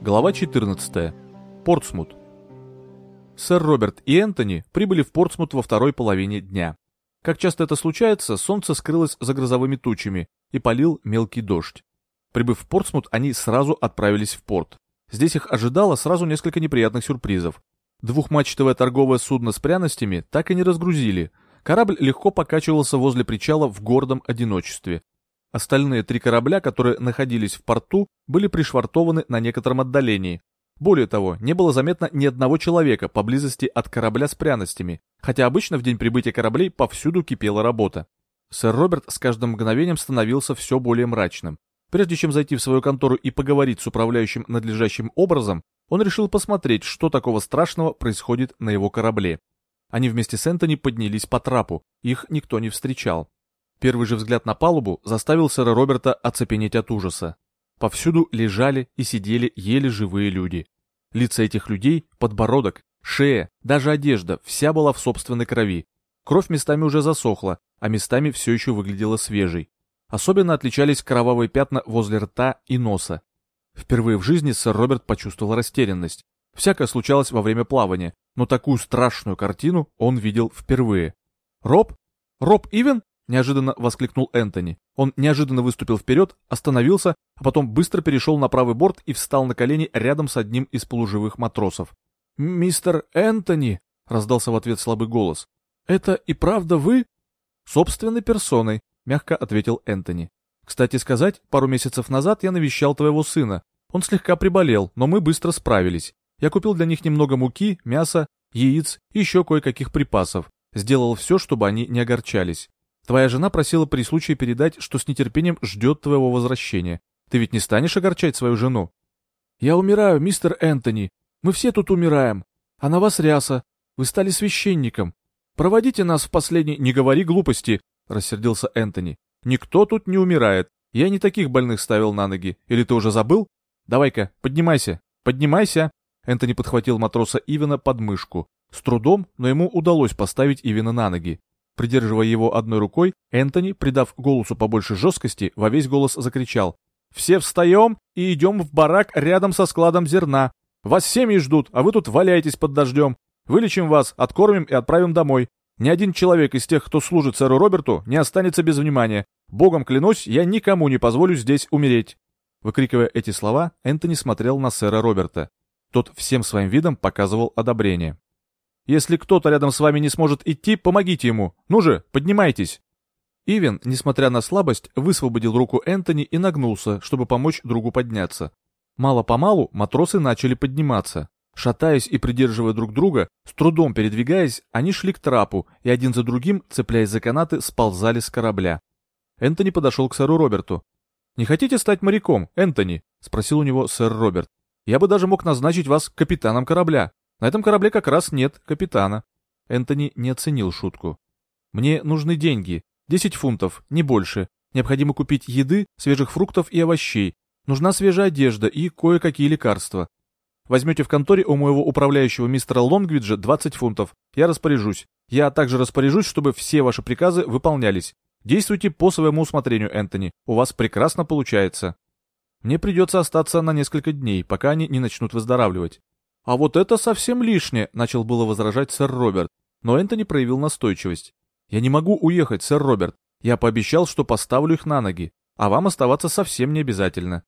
Глава 14. Портсмут. Сэр Роберт и Энтони прибыли в Портсмут во второй половине дня. Как часто это случается, солнце скрылось за грозовыми тучами и полил мелкий дождь. Прибыв в Портсмут, они сразу отправились в порт. Здесь их ожидало сразу несколько неприятных сюрпризов. Двухмачтовое торговое судно с пряностями так и не разгрузили. Корабль легко покачивался возле причала в гордом одиночестве. Остальные три корабля, которые находились в порту, были пришвартованы на некотором отдалении. Более того, не было заметно ни одного человека поблизости от корабля с пряностями, хотя обычно в день прибытия кораблей повсюду кипела работа. Сэр Роберт с каждым мгновением становился все более мрачным. Прежде чем зайти в свою контору и поговорить с управляющим надлежащим образом, он решил посмотреть, что такого страшного происходит на его корабле. Они вместе с Энтони поднялись по трапу, их никто не встречал. Первый же взгляд на палубу заставил сэра Роберта оцепенеть от ужаса. Повсюду лежали и сидели еле живые люди. Лица этих людей, подбородок, шея, даже одежда, вся была в собственной крови. Кровь местами уже засохла, а местами все еще выглядела свежей. Особенно отличались кровавые пятна возле рта и носа. Впервые в жизни сэр Роберт почувствовал растерянность. Всякое случалось во время плавания, но такую страшную картину он видел впервые. «Роб? Роб Ивен?» Неожиданно воскликнул Энтони. Он неожиданно выступил вперед, остановился, а потом быстро перешел на правый борт и встал на колени рядом с одним из полуживых матросов. «Мистер Энтони!» — раздался в ответ слабый голос. «Это и правда вы?» «Собственной персоной», — мягко ответил Энтони. «Кстати сказать, пару месяцев назад я навещал твоего сына. Он слегка приболел, но мы быстро справились. Я купил для них немного муки, мяса, яиц и еще кое-каких припасов. Сделал все, чтобы они не огорчались. Твоя жена просила при случае передать, что с нетерпением ждет твоего возвращения. Ты ведь не станешь огорчать свою жену? Я умираю, мистер Энтони. Мы все тут умираем. А на вас ряса. Вы стали священником. Проводите нас в последний... Не говори глупости, рассердился Энтони. Никто тут не умирает. Я не таких больных ставил на ноги. Или ты уже забыл? Давай-ка, поднимайся. Поднимайся. Энтони подхватил матроса Ивена под мышку. С трудом, но ему удалось поставить Ивена на ноги. Придерживая его одной рукой, Энтони, придав голосу побольше жесткости, во весь голос закричал. «Все встаем и идем в барак рядом со складом зерна. Вас семьи ждут, а вы тут валяетесь под дождем. Вылечим вас, откормим и отправим домой. Ни один человек из тех, кто служит сэру Роберту, не останется без внимания. Богом клянусь, я никому не позволю здесь умереть». Выкрикивая эти слова, Энтони смотрел на сэра Роберта. Тот всем своим видом показывал одобрение. Если кто-то рядом с вами не сможет идти, помогите ему. Ну же, поднимайтесь. Ивен, несмотря на слабость, высвободил руку Энтони и нагнулся, чтобы помочь другу подняться. Мало-помалу матросы начали подниматься. Шатаясь и придерживая друг друга, с трудом передвигаясь, они шли к трапу и один за другим, цепляясь за канаты, сползали с корабля. Энтони подошел к сэру Роберту. «Не хотите стать моряком, Энтони?» — спросил у него сэр Роберт. «Я бы даже мог назначить вас капитаном корабля. На этом корабле как раз нет капитана. Энтони не оценил шутку. Мне нужны деньги. Десять фунтов, не больше. Необходимо купить еды, свежих фруктов и овощей. Нужна свежая одежда и кое-какие лекарства. Возьмете в конторе у моего управляющего мистера Лонгвиджа 20 фунтов. Я распоряжусь. Я также распоряжусь, чтобы все ваши приказы выполнялись. Действуйте по своему усмотрению, Энтони. У вас прекрасно получается. Мне придется остаться на несколько дней, пока они не начнут выздоравливать. «А вот это совсем лишнее», — начал было возражать сэр Роберт, но Энтони проявил настойчивость. «Я не могу уехать, сэр Роберт. Я пообещал, что поставлю их на ноги, а вам оставаться совсем не обязательно».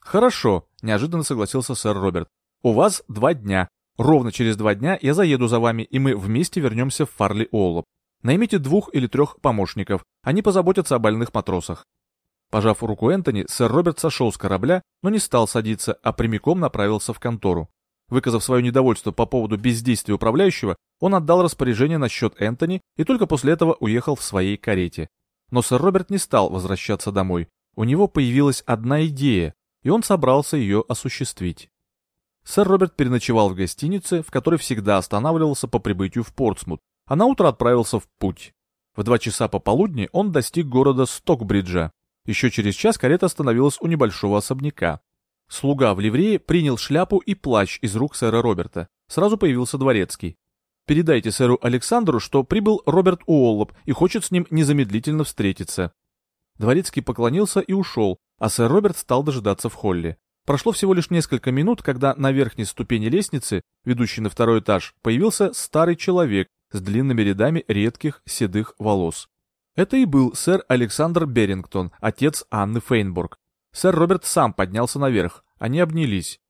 «Хорошо», — неожиданно согласился сэр Роберт. «У вас два дня. Ровно через два дня я заеду за вами, и мы вместе вернемся в Фарли Оллоп. Наймите двух или трех помощников, они позаботятся о больных матросах». Пожав руку Энтони, сэр Роберт сошел с корабля, но не стал садиться, а прямиком направился в контору. Выказав свое недовольство по поводу бездействия управляющего, он отдал распоряжение на счет Энтони и только после этого уехал в своей карете. Но сэр Роберт не стал возвращаться домой. У него появилась одна идея, и он собрался ее осуществить. Сэр Роберт переночевал в гостинице, в которой всегда останавливался по прибытию в Портсмут, а на утро отправился в путь. В два часа пополудни он достиг города Стокбриджа. Еще через час карета остановилась у небольшого особняка. Слуга в ливрее принял шляпу и плащ из рук сэра Роберта. Сразу появился дворецкий. «Передайте сэру Александру, что прибыл Роберт Уоллоп и хочет с ним незамедлительно встретиться». Дворецкий поклонился и ушел, а сэр Роберт стал дожидаться в холле. Прошло всего лишь несколько минут, когда на верхней ступени лестницы, ведущей на второй этаж, появился старый человек с длинными рядами редких седых волос. Это и был сэр Александр Берингтон, отец Анны Фейнбург. Сэр Роберт сам поднялся наверх. Они обнялись.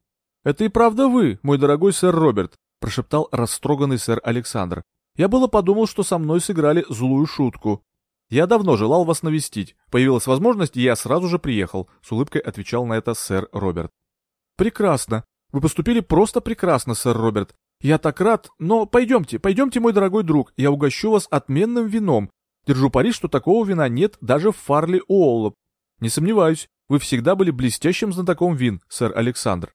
«Это и правда вы, мой дорогой сэр Роберт», — прошептал растроганный сэр Александр. «Я было подумал, что со мной сыграли злую шутку. Я давно желал вас навестить. Появилась возможность, и я сразу же приехал», — с улыбкой отвечал на это сэр Роберт. «Прекрасно. Вы поступили просто прекрасно, сэр Роберт. Я так рад, но пойдемте, пойдемте, мой дорогой друг, я угощу вас отменным вином. Держу пари, что такого вина нет даже в Фарли Уоллоп. Не сомневаюсь, вы всегда были блестящим знатоком вин, сэр Александр.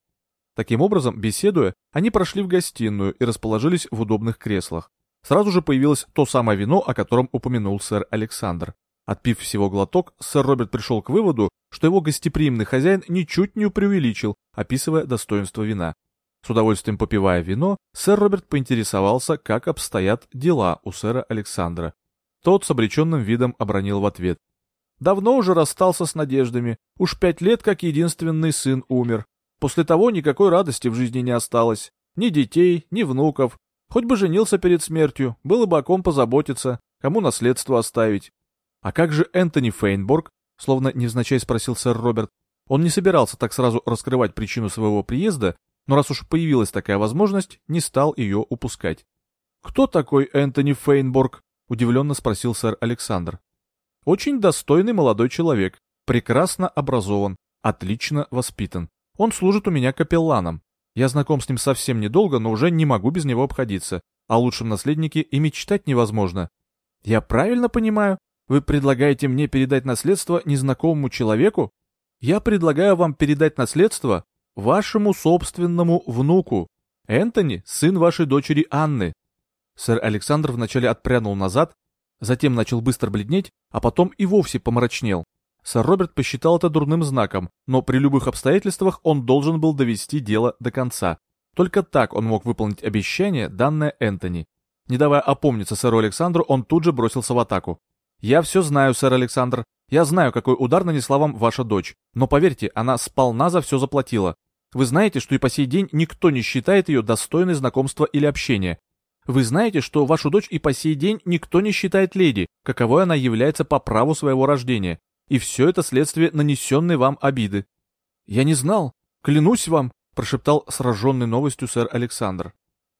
Таким образом, беседуя, они прошли в гостиную и расположились в удобных креслах. Сразу же появилось то самое вино, о котором упомянул сэр Александр. Отпив всего глоток, сэр Роберт пришел к выводу, что его гостеприимный хозяин ничуть не преувеличил, описывая достоинство вина. С удовольствием попивая вино, сэр Роберт поинтересовался, как обстоят дела у сэра Александра. Тот с обреченным видом обронил в ответ. «Давно уже расстался с надеждами. Уж пять лет, как единственный сын умер. После того никакой радости в жизни не осталось. Ни детей, ни внуков. Хоть бы женился перед смертью, было бы о ком позаботиться, кому наследство оставить. А как же Энтони Фейнборг? Словно невзначай спросил сэр Роберт. Он не собирался так сразу раскрывать причину своего приезда, но раз уж появилась такая возможность, не стал ее упускать. «Кто такой Энтони Фейнборг?» — удивленно спросил сэр Александр. «Очень достойный молодой человек, прекрасно образован, отлично воспитан. Он служит у меня капелланом. Я знаком с ним совсем недолго, но уже не могу без него обходиться. О лучшем наследнике и мечтать невозможно. Я правильно понимаю? Вы предлагаете мне передать наследство незнакомому человеку? Я предлагаю вам передать наследство вашему собственному внуку. Энтони — сын вашей дочери Анны. Сэр Александр вначале отпрянул назад, затем начал быстро бледнеть, а потом и вовсе помрачнел. Сэр Роберт посчитал это дурным знаком, но при любых обстоятельствах он должен был довести дело до конца. Только так он мог выполнить обещание, данное Энтони. Не давая опомниться сэру Александру, он тут же бросился в атаку. «Я все знаю, сэр Александр. Я знаю, какой удар нанесла вам ваша дочь. Но поверьте, она сполна за все заплатила. Вы знаете, что и по сей день никто не считает ее достойной знакомства или общения. Вы знаете, что вашу дочь и по сей день никто не считает леди, каковой она является по праву своего рождения. И все это следствие нанесенной вам обиды. Я не знал. Клянусь вам, прошептал сраженный новостью сэр Александр.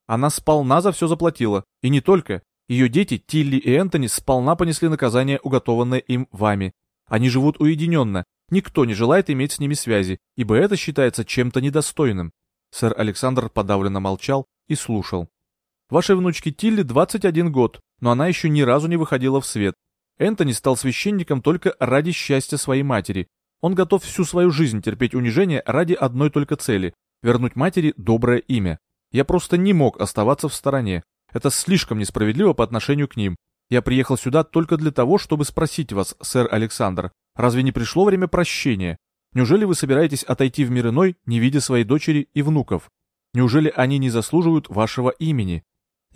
Она сполна за все заплатила. И не только. Ее дети, Тилли и Энтони, сполна понесли наказание, уготованное им вами. Они живут уединенно. Никто не желает иметь с ними связи, ибо это считается чем-то недостойным. Сэр Александр подавленно молчал и слушал. Вашей внучке Тилли 21 год, но она еще ни разу не выходила в свет. Энтони стал священником только ради счастья своей матери. Он готов всю свою жизнь терпеть унижение ради одной только цели – вернуть матери доброе имя. Я просто не мог оставаться в стороне. Это слишком несправедливо по отношению к ним. Я приехал сюда только для того, чтобы спросить вас, сэр Александр, разве не пришло время прощения? Неужели вы собираетесь отойти в мир иной, не видя своей дочери и внуков? Неужели они не заслуживают вашего имени?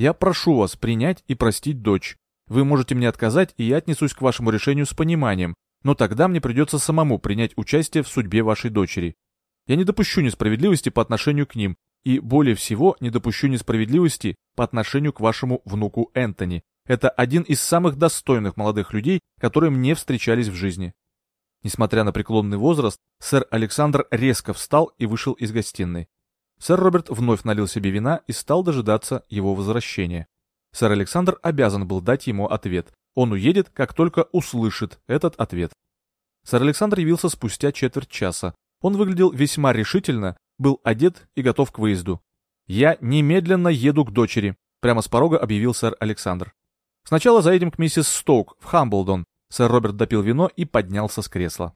Я прошу вас принять и простить дочь. Вы можете мне отказать, и я отнесусь к вашему решению с пониманием, но тогда мне придется самому принять участие в судьбе вашей дочери. Я не допущу несправедливости по отношению к ним, и более всего не допущу несправедливости по отношению к вашему внуку Энтони. Это один из самых достойных молодых людей, которые мне встречались в жизни. Несмотря на преклонный возраст, сэр Александр резко встал и вышел из гостиной. Сэр Роберт вновь налил себе вина и стал дожидаться его возвращения. Сэр Александр обязан был дать ему ответ. Он уедет, как только услышит этот ответ. Сэр Александр явился спустя четверть часа. Он выглядел весьма решительно, был одет и готов к выезду. «Я немедленно еду к дочери», — прямо с порога объявил сэр Александр. «Сначала заедем к миссис Стоук в Хамблдон». Сэр Роберт допил вино и поднялся с кресла.